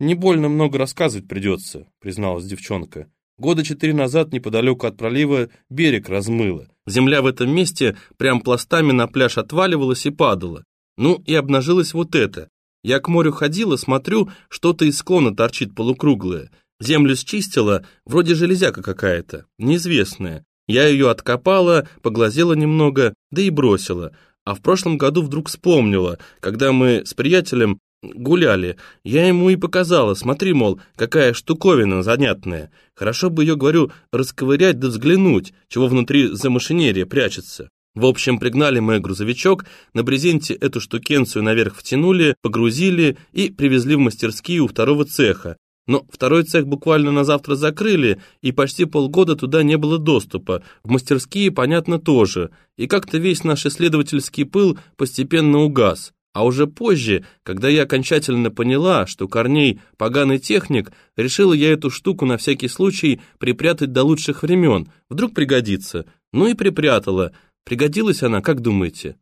«Не больно много рассказывать придется», — призналась девчонка. Года четыре назад неподалеку от пролива берег размыло. Земля в этом месте прям пластами на пляж отваливалась и падала. Ну и обнажилось вот это. Я к морю ходила, смотрю, что-то из склона торчит полукруглое. Землю счистила, вроде железяка какая-то, неизвестная. Я ее откопала, поглазела немного, да и бросила. А в прошлом году вдруг вспомнила, когда мы с приятелем гуляли. Я ему и показала, смотри, мол, какая штуковина занятная. Хорошо бы ее, говорю, расковырять да взглянуть, чего внутри за машинерия прячется. В общем, пригнали мы грузовичок, на брезенте эту штукенцию наверх втянули, погрузили и привезли в мастерские у второго цеха. Но второй цех буквально на завтра закрыли, и почти полгода туда не было доступа. В мастерские, понятно, тоже. И как-то весь наш исследовательский пыл постепенно угас. А уже позже, когда я окончательно поняла, что Корней – поганый техник, решила я эту штуку на всякий случай припрятать до лучших времен. Вдруг пригодится. Ну и припрятала. Пригодилась она, как думаете?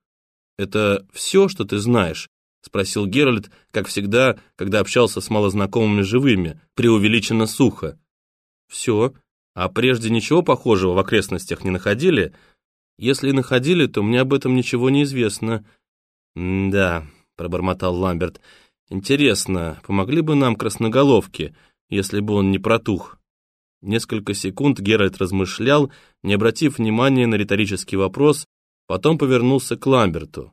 Это все, что ты знаешь? Спросил Геральт, как всегда, когда общался с малознакомыми живыми, преувеличенно сухо. Все. А прежде ничего похожего в окрестностях не находили? Если и находили, то мне об этом ничего не известно. «Да», — пробормотал Ламберт, — «интересно, помогли бы нам красноголовки, если бы он не протух?» Несколько секунд Геральт размышлял, не обратив внимания на риторический вопрос, потом повернулся к Ламберту.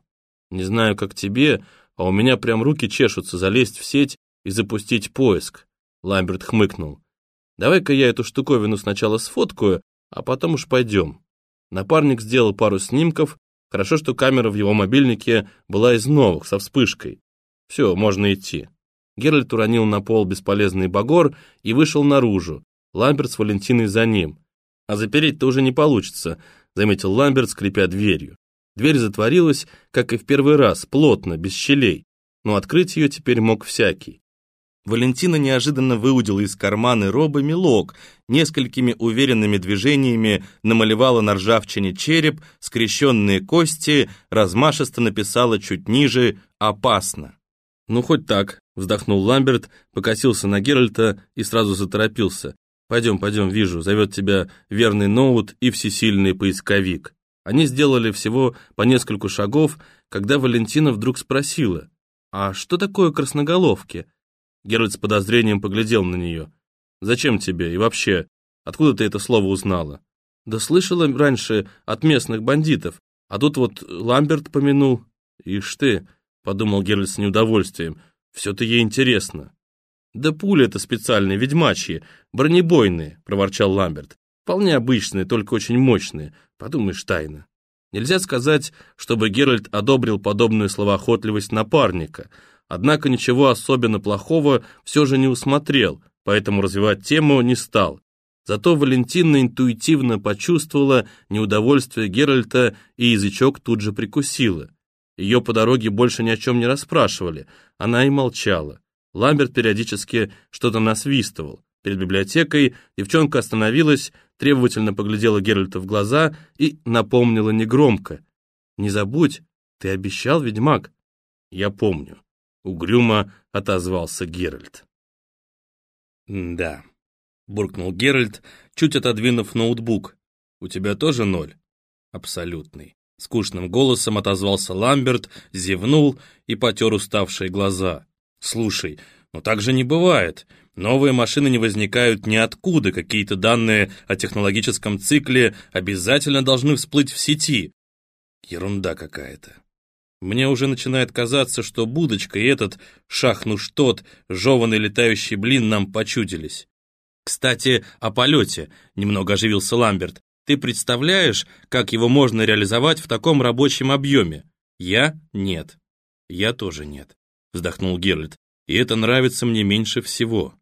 «Не знаю, как тебе, а у меня прям руки чешутся залезть в сеть и запустить поиск». Ламберт хмыкнул. «Давай-ка я эту штуковину сначала сфоткаю, а потом уж пойдем». Напарник сделал пару снимков, Хорошо, что камера в его мобильнике была из новых, со вспышкой. Все, можно идти. Геральт уронил на пол бесполезный багор и вышел наружу. Ламберт с Валентиной за ним. «А запереть-то уже не получится», — заметил Ламберт, скрипя дверью. Дверь затворилась, как и в первый раз, плотно, без щелей, но открыть ее теперь мог всякий. Валентина неожиданно выудила из кармана робы мелок, несколькими уверенными движениями намалевала на ржавчине череп, скрещенные кости, размашисто написала чуть ниже «Опасно». «Ну, хоть так», — вздохнул Ламберт, покосился на Геральта и сразу заторопился. «Пойдем, пойдем, вижу, зовет тебя верный ноут и всесильный поисковик». Они сделали всего по нескольку шагов, когда Валентина вдруг спросила, «А что такое красноголовки?» Геральт с подозрением поглядел на нее. «Зачем тебе? И вообще, откуда ты это слово узнала?» «Да слышала раньше от местных бандитов, а тут вот Ламберт помянул». «Ишь ты», — подумал Геральт с неудовольствием, — «все-то ей интересно». «Да пули это специальные, ведьмачьи, бронебойные», — проворчал Ламберт. «Вполне обычные, только очень мощные. Подумаешь, тайна». Нельзя сказать, чтобы Геральт одобрил подобную словоохотливость напарника — однако ничего особенно плохого все же не усмотрел, поэтому развивать тему не стал. Зато Валентина интуитивно почувствовала неудовольствие Геральта и язычок тут же прикусила. Ее по дороге больше ни о чем не расспрашивали, она и молчала. Ламберт периодически что-то насвистывал. Перед библиотекой девчонка остановилась, требовательно поглядела Геральта в глаза и напомнила негромко. «Не забудь, ты обещал, ведьмак?» «Я помню». Угрюмо отозвался Геральт. «Да», — буркнул Геральт, чуть отодвинув ноутбук. «У тебя тоже ноль?» «Абсолютный». Скучным голосом отозвался Ламберт, зевнул и потер уставшие глаза. «Слушай, ну так же не бывает. Новые машины не возникают ниоткуда, какие-то данные о технологическом цикле обязательно должны всплыть в сети. Ерунда какая-то. Мне уже начинает казаться, что будочка и этот шахнуш-тот, жеванный летающий блин нам почудились. Кстати, о полете, немного оживился Ламберт. Ты представляешь, как его можно реализовать в таком рабочем объеме? Я — нет. Я тоже нет, вздохнул Геральт. И это нравится мне меньше всего.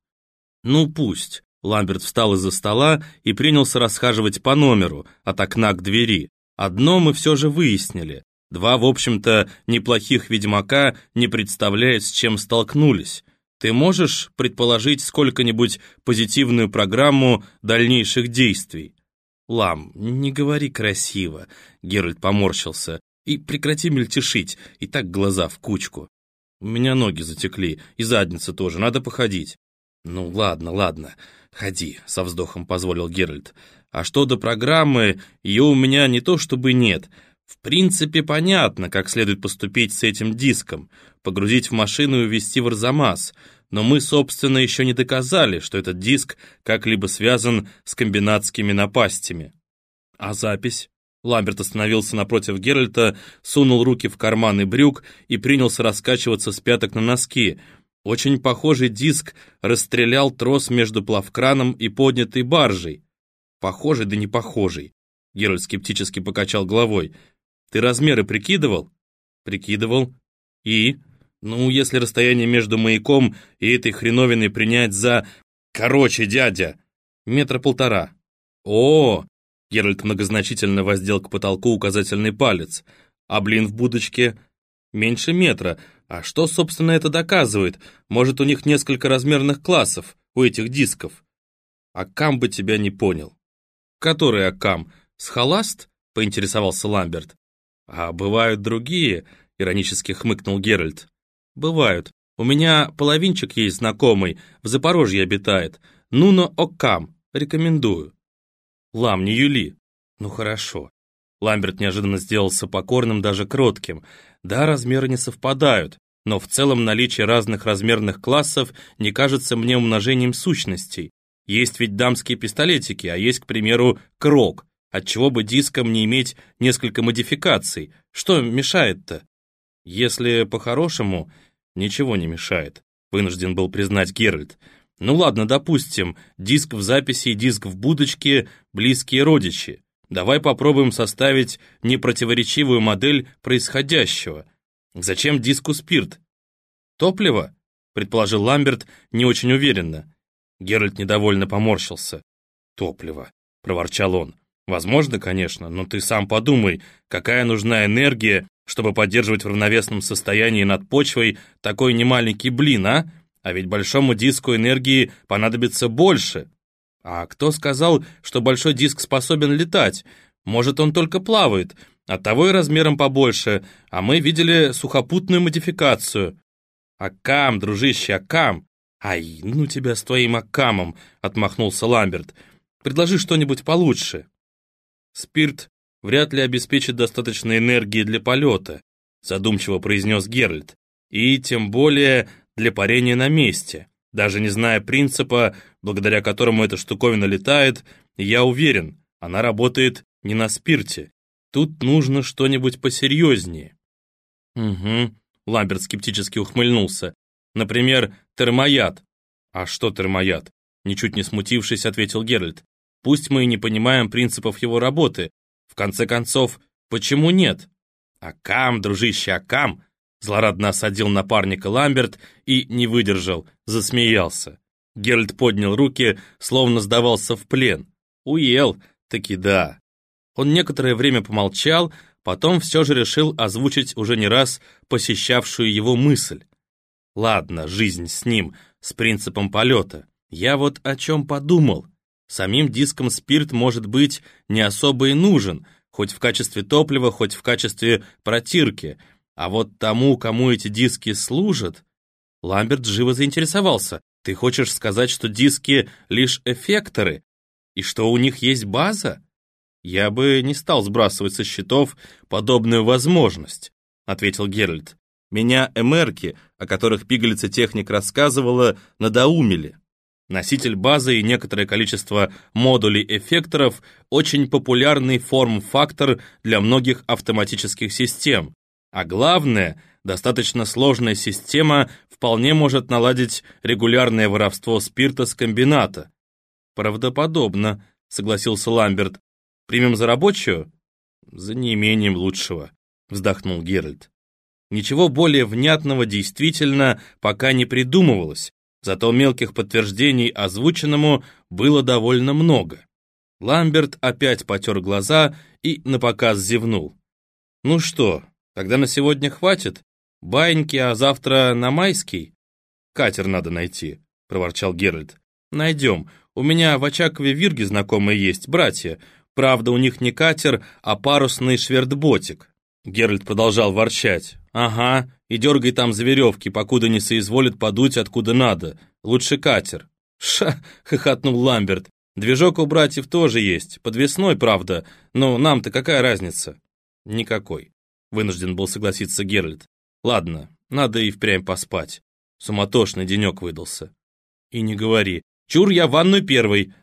Ну пусть. Ламберт встал из-за стола и принялся расхаживать по номеру, от окна к двери. Одно мы все же выяснили. Два, в общем-то, неплохих ведьмака не представляют, с чем столкнулись. Ты можешь предположить сколько-нибудь позитивную программу дальнейших действий? Лам, не говори красиво, Геральт поморщился. И прекрати мельтешить, и так глаза в кучку. У меня ноги затекли, и задница тоже, надо походить. Ну, ладно, ладно, ходи, со вздохом позволил Геральт. А что до программы, ее у меня не то чтобы нет. В принципе, понятно, как следует поступить с этим диском. Погрузить в машину и увезти в Арзамас. Но мы, собственно, еще не доказали, что этот диск как-либо связан с комбинатскими напастями. А запись? Ламберт остановился напротив Геральта, сунул руки в карманы брюк и принялся раскачиваться с пяток на носки. Очень похожий диск расстрелял трос между плавкраном и поднятой баржей. Похожий да не похожий. Геральт скептически покачал головой. «Ты размеры прикидывал?» «Прикидывал. И?» «Ну, если расстояние между маяком и этой хреновиной принять за...» «Короче, дядя!» «Метра полтора». «О, Геральт многозначительно воздел к потолку указательный палец. А блин в будочке? Меньше метра. А что, собственно, это доказывает? Может, у них несколько размерных классов, у этих дисков? Акам бы тебя не понял. Который Акам? Схоласт? Поинтересовался Ламберт. А бывают другие, иронически хмыкнул Геральт. Бывают. У меня половинчик есть знакомый, в Запорожье обитает. Нуно Окам, рекомендую. Лам, не Юли. Ну хорошо. Ламберт неожиданно сделался покорным, даже кротким. Да, размеры не совпадают, но в целом наличие разных размерных классов не кажется мне умножением сущностей. Есть ведь дамские пистолетики, а есть, к примеру, крок. Отчего бы диском не иметь несколько модификаций? Что мешает-то? Если по-хорошему, ничего не мешает, вынужден был признать Геральт. Ну ладно, допустим, диск в записи и диск в будочке – близкие родичи. Давай попробуем составить непротиворечивую модель происходящего. Зачем диску спирт? Топливо? Предположил Ламберт не очень уверенно. Геральт недовольно поморщился. Топливо, проворчал он. Возможно, конечно, но ты сам подумай, какая нужна энергия, чтобы поддерживать в равновесном состоянии над почвой такой немаленький блин, а? А ведь большому диску энергии понадобится больше. А кто сказал, что большой диск способен летать? Может, он только плавает, оттого и размером побольше, а мы видели сухопутную модификацию. Акам, дружище, Акам. Ай, ну тебя с твоим Акамом, отмахнулся Ламберт. Предложи что-нибудь получше. Спирт вряд ли обеспечит достаточно энергии для полета, задумчиво произнес Геральт. И тем более для парения на месте. Даже не зная принципа, благодаря которому эта штуковина летает, я уверен, она работает не на спирте. Тут нужно что-нибудь посерьезнее. Угу, Ламберт скептически ухмыльнулся. Например, термояд. А что термояд? Ничуть не смутившись, ответил Геральт. Пусть мы и не понимаем принципов его работы. В конце концов, почему нет? Акам, дружище, Акам, Злорадно осадил напарника Ламберт и не выдержал, засмеялся. Геральт поднял руки, словно сдавался в плен. Уел, таки да. Он некоторое время помолчал, потом все же решил озвучить уже не раз посещавшую его мысль. Ладно, жизнь с ним, с принципом полета. Я вот о чем подумал. Самим диском спирт, может быть, не особо и нужен, хоть в качестве топлива, хоть в качестве протирки — а вот тому, кому эти диски служат... Ламберт живо заинтересовался. Ты хочешь сказать, что диски лишь эффекторы? И что у них есть база? Я бы не стал сбрасывать со счетов подобную возможность, ответил Геральт. Меня эмерки, о которых пигалица техник рассказывала, надоумили. Носитель базы и некоторое количество модулей эффекторов – очень популярный форм-фактор для многих автоматических систем, а главное, достаточно сложная система вполне может наладить регулярное воровство спирта с комбината. Правдоподобно, согласился Ламберт. Примем за рабочую? За неимением лучшего, вздохнул Геральт. Ничего более внятного действительно пока не придумывалось, зато мелких подтверждений озвученному было довольно много. Ламберт опять потер глаза и напоказ зевнул. «Ну что, Тогда на сегодня хватит. Баньки, а завтра на майский. Катер надо найти, проворчал Геральт. Найдем. У меня в Очакове вирги знакомые есть, братья. Правда, у них не катер, а парусный швертботик. Геральт продолжал ворчать. Ага, и дергай там за веревки, покуда не соизволит подуть откуда надо. Лучше катер. Ша, хохотнул Ламберт. Движок у братьев тоже есть, подвесной, правда, но нам-то какая разница? Никакой. Вынужден был согласиться Геральт. Ладно, надо и впрямь поспать. Суматошный денек выдался. И не говори. Чур, я в ванную первый.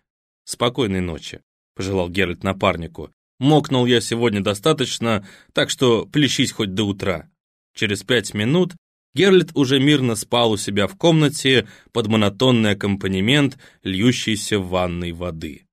Спокойной ночи, пожелал Геральт напарнику. Мокнул я сегодня достаточно, так что плещись хоть до утра. Через пять минут Герлит уже мирно спал у себя в комнате под монотонный аккомпанемент льющейся в ванной воды.